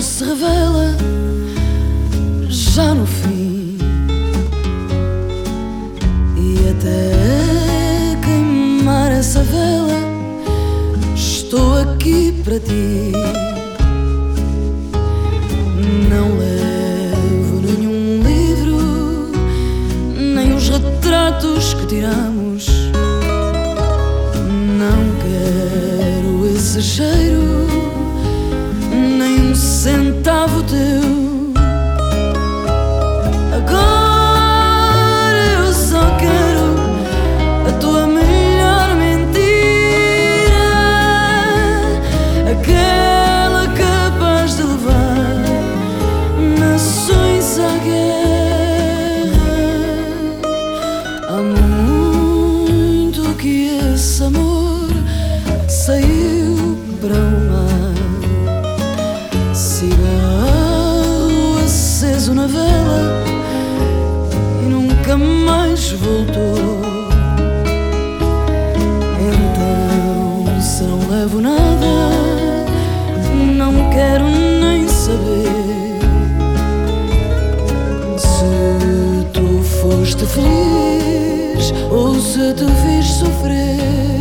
se revela já no fim e até queimar essa vela estou aqui para ti. Não levo nenhum livro, nem os retratos que tiramos. Não quero esse aceso na vela e nunca mais voltou. Então, se não levo nada, não quero nem saber. Se tu foste feliz ou se te fiz sofrer.